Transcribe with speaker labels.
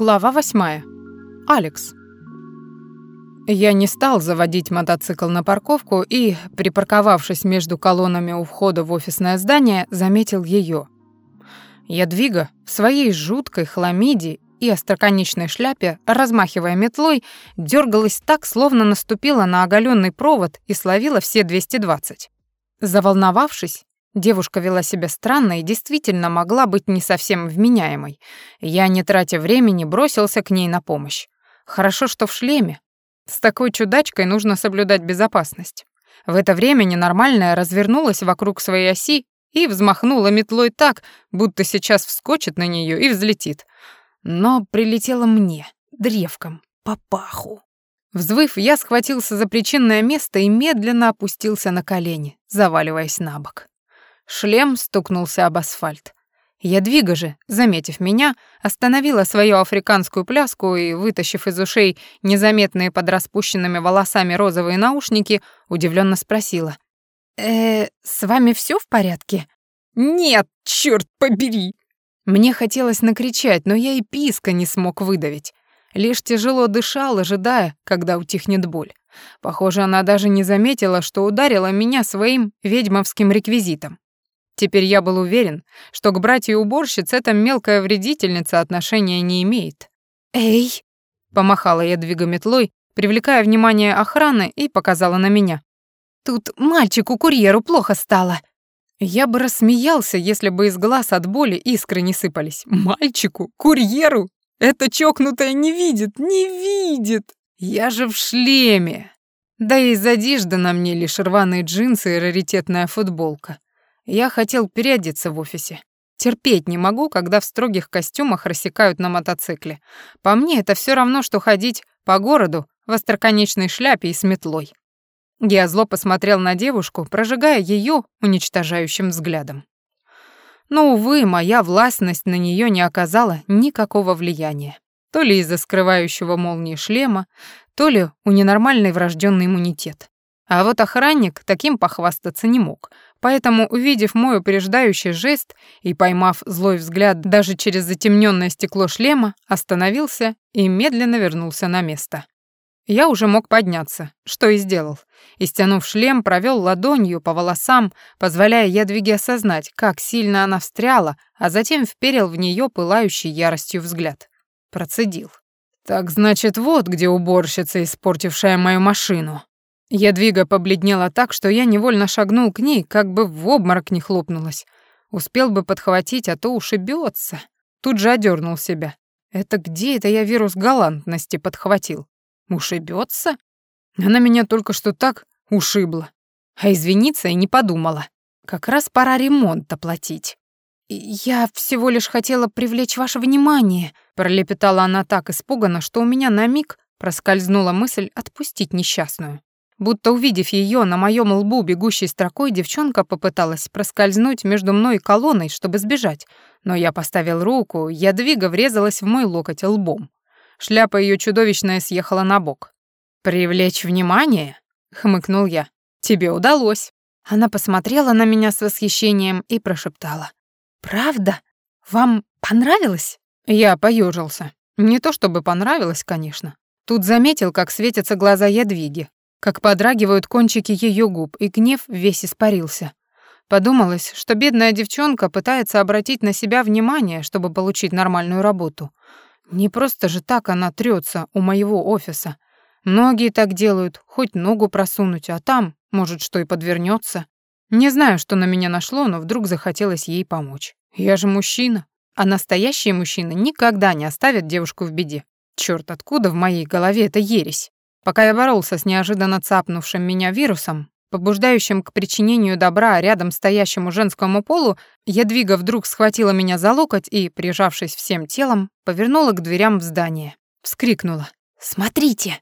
Speaker 1: Глава восьмая. Алекс. Я не стал заводить мотоцикл на парковку и, припарковавшись между колоннами у входа в офисное здание, заметил ее. Ядвига в своей жуткой хламиде и остроконечной шляпе, размахивая метлой, дергалась так, словно наступила на оголенный провод и словила все 220. Заволновавшись, Девушка вела себя странно и действительно могла быть не совсем вменяемой. Я, не тратя времени, бросился к ней на помощь. Хорошо, что в шлеме. С такой чудачкой нужно соблюдать безопасность. В это время ненормальная развернулась вокруг своей оси и взмахнула метлой так, будто сейчас вскочит на нее и взлетит. Но прилетела мне, древком, по паху. Взвыв, я схватился за причинное место и медленно опустился на колени, заваливаясь на бок. Шлем стукнулся об асфальт. Ядвига же, заметив меня, остановила свою африканскую пляску и, вытащив из ушей незаметные под распущенными волосами розовые наушники, удивленно спросила. «Э, с вами все в порядке?» «Нет, черт побери!» Мне хотелось накричать, но я и писка не смог выдавить. Лишь тяжело дышал, ожидая, когда утихнет боль. Похоже, она даже не заметила, что ударила меня своим ведьмовским реквизитом. Теперь я был уверен, что к братье-уборщиц эта мелкая вредительница отношения не имеет. «Эй!» — помахала я двигометлой, привлекая внимание охраны и показала на меня. «Тут мальчику-курьеру плохо стало». Я бы рассмеялся, если бы из глаз от боли искры не сыпались. «Мальчику? Курьеру? Это чокнутая не видит, не видит! Я же в шлеме!» Да и из одежды на мне лишь рваные джинсы и раритетная футболка. Я хотел переодеться в офисе. Терпеть не могу, когда в строгих костюмах рассекают на мотоцикле. По мне, это все равно, что ходить по городу в остроконечной шляпе и с метлой. Я зло посмотрел на девушку, прожигая ее уничтожающим взглядом. Но, увы, моя властность на нее не оказала никакого влияния. То ли из-за скрывающего молнии шлема, то ли у ненормальный врожденный иммунитет. А вот охранник таким похвастаться не мог, поэтому, увидев мой упреждающий жест и поймав злой взгляд даже через затемненное стекло шлема, остановился и медленно вернулся на место. Я уже мог подняться, что и сделал, и, стянув шлем, провел ладонью по волосам, позволяя ядвиге осознать, как сильно она встряла, а затем вперил в нее пылающий яростью взгляд. Процедил. «Так значит, вот где уборщица, испортившая мою машину», Ядвига побледнела так, что я невольно шагнул к ней, как бы в обморок не хлопнулась. Успел бы подхватить, а то ушибется. Тут же одернул себя. Это где это я вирус галантности подхватил? Ушибется? Она меня только что так ушибла. А извиниться и не подумала. Как раз пора ремонт оплатить. «Я всего лишь хотела привлечь ваше внимание», — пролепетала она так испуганно, что у меня на миг проскользнула мысль отпустить несчастную. Будто увидев ее на моем лбу бегущей строкой, девчонка попыталась проскользнуть между мной и колонной, чтобы сбежать. Но я поставил руку, ядвига врезалась в мой локоть лбом. Шляпа ее чудовищная съехала на бок. «Привлечь внимание?» — хмыкнул я. «Тебе удалось». Она посмотрела на меня с восхищением и прошептала. «Правда? Вам понравилось?» Я поежился. Не то чтобы понравилось, конечно. Тут заметил, как светятся глаза ядвиги, как подрагивают кончики ее губ, и гнев весь испарился. Подумалось, что бедная девчонка пытается обратить на себя внимание, чтобы получить нормальную работу. Не просто же так она трется у моего офиса. Многие так делают, хоть ногу просунуть, а там, может, что и подвернется. Не знаю, что на меня нашло, но вдруг захотелось ей помочь. Я же мужчина, а настоящие мужчины никогда не оставят девушку в беде. Черт, откуда в моей голове эта ересь? Пока я боролся с неожиданно цапнувшим меня вирусом, побуждающим к причинению добра рядом стоящему женскому полу, Ядвига вдруг схватила меня за локоть и, прижавшись всем телом, повернула к дверям в здание. Вскрикнула. «Смотрите!»